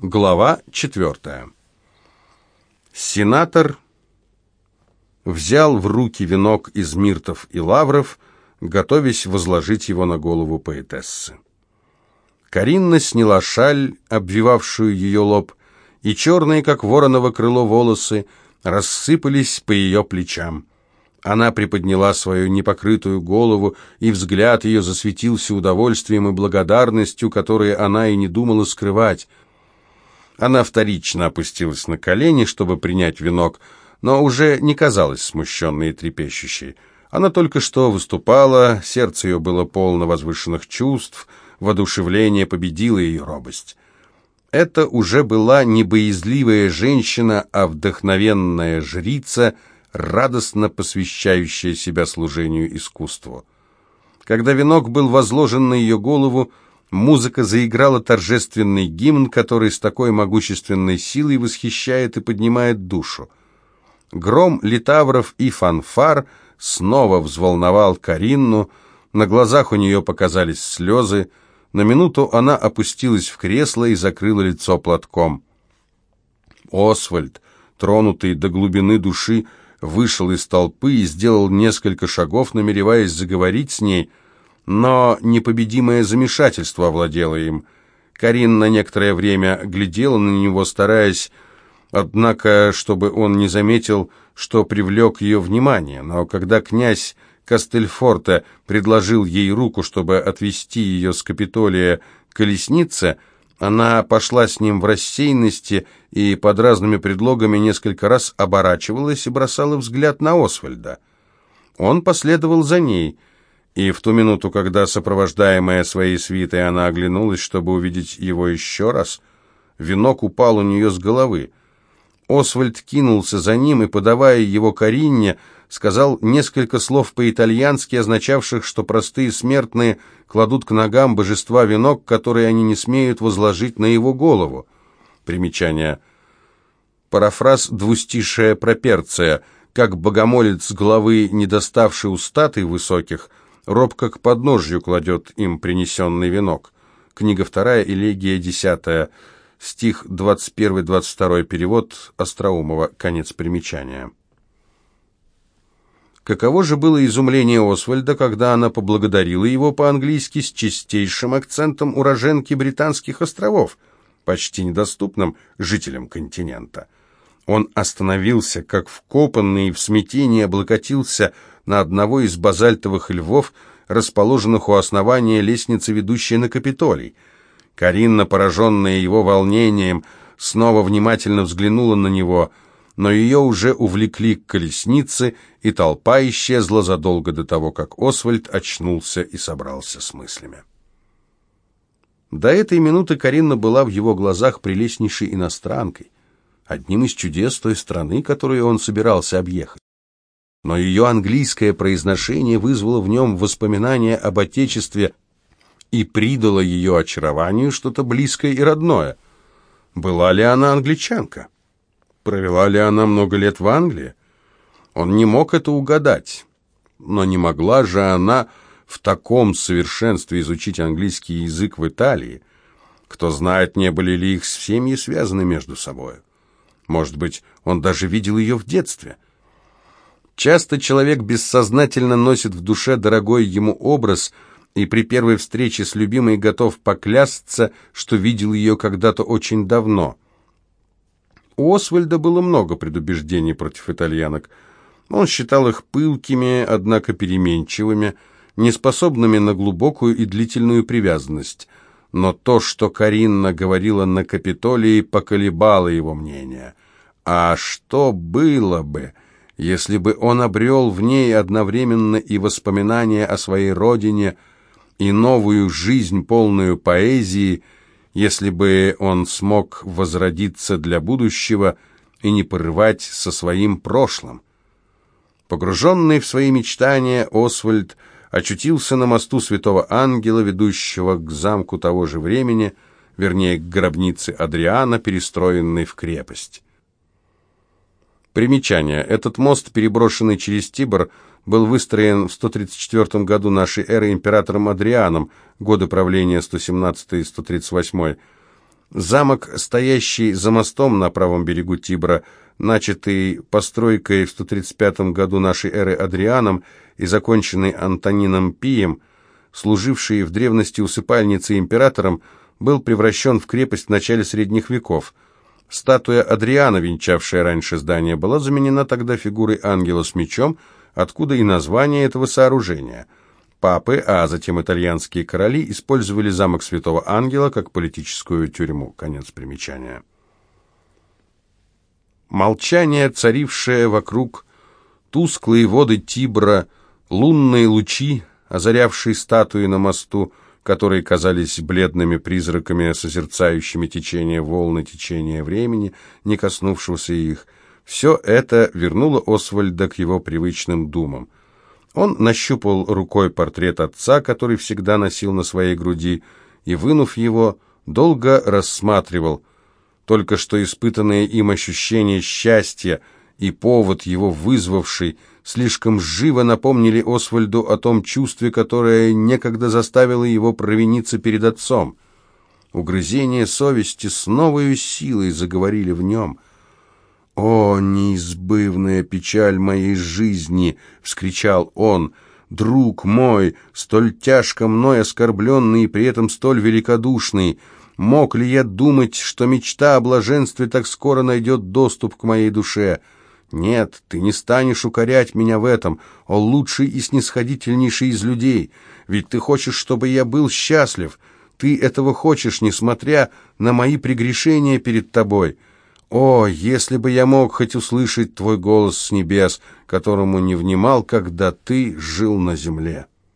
Глава четвертая. Сенатор взял в руки венок из миртов и лавров, готовясь возложить его на голову поэтессы. Каринна сняла шаль, обвивавшую ее лоб, и черные, как вороново крыло, волосы рассыпались по ее плечам. Она приподняла свою непокрытую голову, и взгляд ее засветился удовольствием и благодарностью, которые она и не думала скрывать — она вторично опустилась на колени, чтобы принять венок, но уже не казалась смущенной и трепещущей. Она только что выступала, сердце ее было полно возвышенных чувств, воодушевление победило ее робость. Это уже была не боязливая женщина, а вдохновенная жрица, радостно посвящающая себя служению искусству. Когда венок был возложен на ее голову, Музыка заиграла торжественный гимн, который с такой могущественной силой восхищает и поднимает душу. Гром литавров и фанфар снова взволновал Каринну, на глазах у нее показались слезы, на минуту она опустилась в кресло и закрыла лицо платком. Освальд, тронутый до глубины души, вышел из толпы и сделал несколько шагов, намереваясь заговорить с ней — но непобедимое замешательство овладело им. Карин на некоторое время глядела на него, стараясь, однако, чтобы он не заметил, что привлек ее внимание. Но когда князь Кастельфорте предложил ей руку, чтобы отвести ее с Капитолия к колеснице, она пошла с ним в рассеянности и под разными предлогами несколько раз оборачивалась и бросала взгляд на Освальда. Он последовал за ней — и в ту минуту, когда, сопровождаемая своей свитой, она оглянулась, чтобы увидеть его еще раз, венок упал у нее с головы. Освальд кинулся за ним и, подавая его Каринне, сказал несколько слов по-итальянски, означавших, что простые смертные кладут к ногам божества венок, который они не смеют возложить на его голову. Примечание. Парафраз «двустишая проперция», как богомолец главы, не доставший у статуй высоких, робко к подножью кладет им принесенный венок. Книга вторая, элегия десятая, стих 21-22, перевод Остроумова, конец примечания. Каково же было изумление Освальда, когда она поблагодарила его по-английски с чистейшим акцентом уроженки Британских островов, почти недоступным жителям континента. Он остановился, как вкопанный, в смятении облокотился на одного из базальтовых львов, расположенных у основания лестницы, ведущей на Капитолий. Каринна, пораженная его волнением, снова внимательно взглянула на него, но ее уже увлекли к колеснице, и толпа исчезла задолго до того, как Освальд очнулся и собрался с мыслями. До этой минуты Каринна была в его глазах прелестнейшей иностранкой, одним из чудес той страны, которую он собирался объехать но ее английское произношение вызвало в нем воспоминания об Отечестве и придало ее очарованию что-то близкое и родное. Была ли она англичанка? Провела ли она много лет в Англии? Он не мог это угадать. Но не могла же она в таком совершенстве изучить английский язык в Италии. Кто знает, не были ли их семьи связаны между собой. Может быть, он даже видел ее в детстве – Часто человек бессознательно носит в душе дорогой ему образ и при первой встрече с любимой готов поклясться, что видел ее когда-то очень давно. У Освальда было много предубеждений против итальянок. Он считал их пылкими, однако переменчивыми, неспособными на глубокую и длительную привязанность. Но то, что Каринна говорила на Капитолии, поколебало его мнение. А что было бы если бы он обрел в ней одновременно и воспоминания о своей родине, и новую жизнь, полную поэзии, если бы он смог возродиться для будущего и не порывать со своим прошлым. Погруженный в свои мечтания, Освальд очутился на мосту Святого Ангела, ведущего к замку того же времени, вернее, к гробнице Адриана, перестроенной в крепость. Примечание. Этот мост, переброшенный через Тибр, был выстроен в 134 году нашей эры императором Адрианом, годы правления 117-138. Замок, стоящий за мостом на правом берегу Тибра, начатый постройкой в 135 году нашей эры Адрианом и законченный Антонином Пием, служивший в древности усыпальницей императором, был превращен в крепость в начале средних веков. Статуя Адриана, венчавшая раньше здание, была заменена тогда фигурой ангела с мечом, откуда и название этого сооружения. Папы, а затем итальянские короли использовали замок Святого Ангела как политическую тюрьму. Конец примечания. Молчание, царившее вокруг, тусклые воды Тибра, лунные лучи, озарявшие статуи на мосту, которые казались бледными призраками, созерцающими течение волны, течение времени, не коснувшегося их. Все это вернуло Освальда к его привычным думам. Он нащупал рукой портрет отца, который всегда носил на своей груди, и, вынув его, долго рассматривал. Только что испытанное им ощущение счастья и повод, его вызвавший, слишком живо напомнили Освальду о том чувстве, которое некогда заставило его провиниться перед отцом. Угрызения совести с новой силой заговорили в нем. «О, неизбывная печаль моей жизни!» — вскричал он. «Друг мой, столь тяжко мной оскорбленный и при этом столь великодушный! Мог ли я думать, что мечта о блаженстве так скоро найдет доступ к моей душе?» Нет, ты не станешь укорять меня в этом, о лучший и снисходительнейший из людей, ведь ты хочешь, чтобы я был счастлив. Ты этого хочешь, несмотря на мои прегрешения перед тобой. О, если бы я мог хоть услышать твой голос с небес, которому не внимал, когда ты жил на земле».